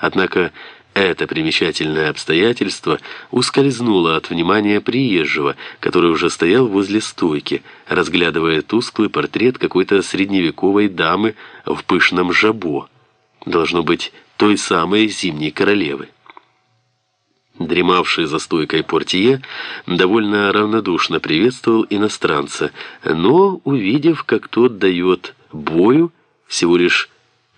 Однако это примечательное обстоятельство ускользнуло от внимания приезжего, который уже стоял возле стойки, разглядывая тусклый портрет какой-то средневековой дамы в пышном жабо, должно быть, той самой зимней королевы. Дремавший за стойкой портье довольно равнодушно приветствовал иностранца, но, увидев, как тот дает бою, всего лишь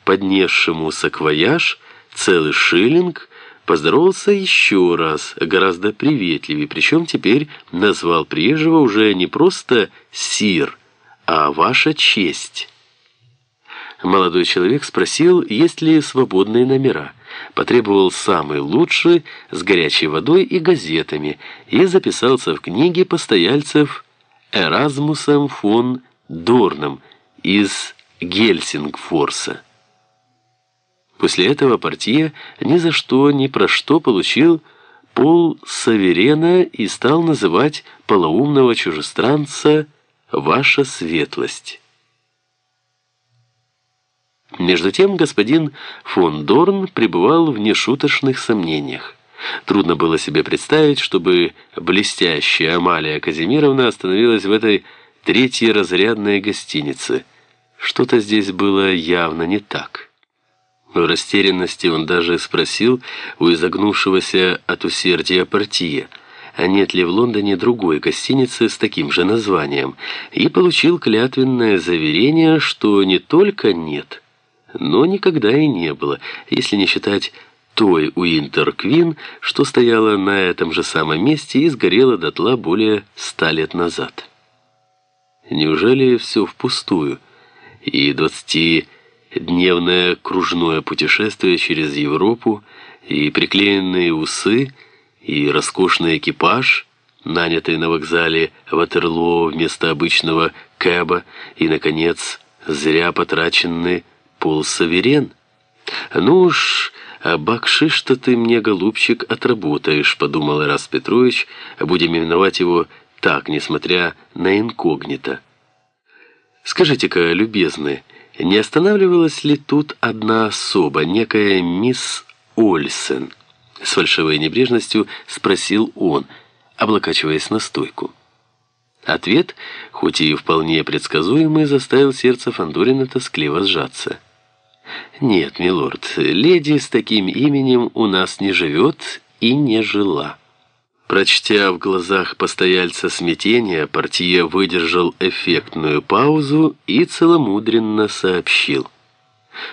поднесшему саквояж, целый шиллинг, поздоровался еще раз, гораздо приветливее, причем теперь назвал приезжего уже не просто «сир», а «ваша честь». Молодой человек спросил, есть ли свободные номера. Потребовал самый лучший, с горячей водой и газетами, и записался в книге постояльцев Эразмусом фон Дорном из Гельсингфорса. После этого партия ни за что, ни про что получил пол Саверена и стал называть полоумного чужестранца «Ваша светлость». Между тем господин фон Дорн пребывал в нешуточных сомнениях. Трудно было себе представить, чтобы блестящая Амалия Казимировна остановилась в этой третьей разрядной гостинице. Что-то здесь было явно не так. В растерянности он даже спросил у изогнувшегося от усердия партии, а нет ли в Лондоне другой гостиницы с таким же названием, и получил клятвенное заверение, что не только нет, но никогда и не было, если не считать той Уинтер Квин, что стояла на этом же самом месте и сгорела дотла более ста лет назад. Неужели все впустую? И двадцати дневное кружное путешествие через Европу, и приклеенные усы, и роскошный экипаж, нанятый на вокзале Ватерлоо вместо обычного кэба, и, наконец, зря потраченный полсаверен. Ну уж, а бакшиш-то ты мне, голубчик, отработаешь, подумал Ирас Петрович, будем именовать его так, несмотря на инкогнито. Скажите-ка, любезный, не останавливалась ли тут одна особа, некая мисс Ольсен? С фальшивой небрежностью спросил он, облокачиваясь на стойку. Ответ, хоть и вполне предсказуемый, заставил сердце Фандорина тоскливо сжаться. «Нет, милорд, леди с таким именем у нас не живет и не жила». Прочтя в глазах постояльца смятения, портье выдержал эффектную паузу и целомудренно сообщил.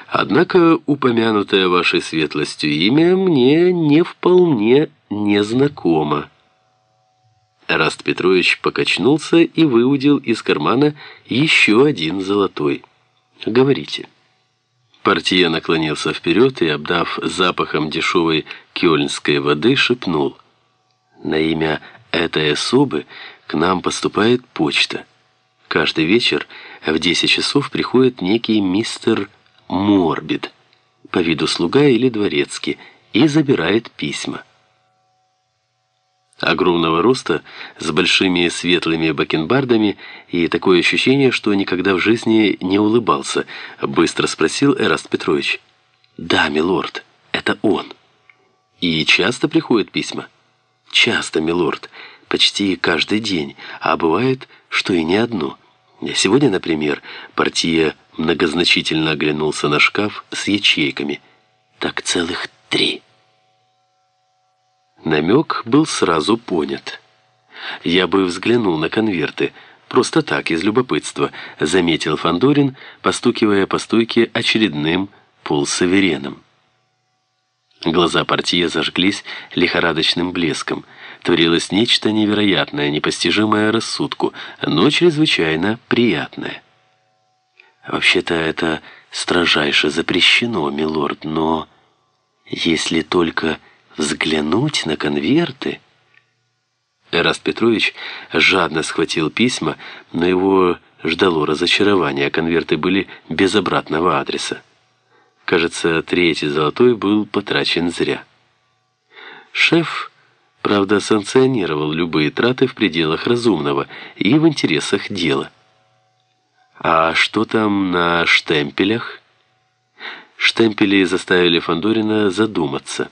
«Однако упомянутое вашей светлостью имя мне не вполне незнакомо». Раст Петрович покачнулся и выудил из кармана еще один золотой. «Говорите». Портье наклонился вперед и, обдав запахом дешевой кёльнской воды, шепнул – на имя этой особы к нам поступает почта. Каждый вечер в 10 часов приходит некий мистер Морбид, по виду слуга или дворецкий, и забирает письма. Огромного роста, с большими светлыми бакенбардами и такое ощущение, что никогда в жизни не улыбался, быстро спросил Эраст Петрович. «Да, милорд, это он. И часто приходят письма?» «Часто, милорд, почти каждый день, а бывает, что и не одно. Сегодня, например, партия многозначительно оглянулся на шкаф с ячейками. Так целых три». Намек был сразу понят. «Я бы взглянул на конверты». Просто так, из любопытства, заметил Фандорин, постукивая по стойке очередным полсавереном. Глаза партии зажглись лихорадочным блеском. Творилось нечто невероятное, непостижимое рассудку, но чрезвычайно приятное. Вообще-то это строжайше запрещено, милорд, но если только взглянуть на конверты... Эраст Петрович жадно схватил письма, но его ждало разочарование, конверты были без обратного адреса. Кажется, третий золотой был потрачен зря. Шеф, правда, санкционировал любые траты в пределах разумного и в интересах дела. А что там на штемпелях? Штемпели заставили Фандорина задуматься.